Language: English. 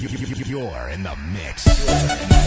You're in the mix.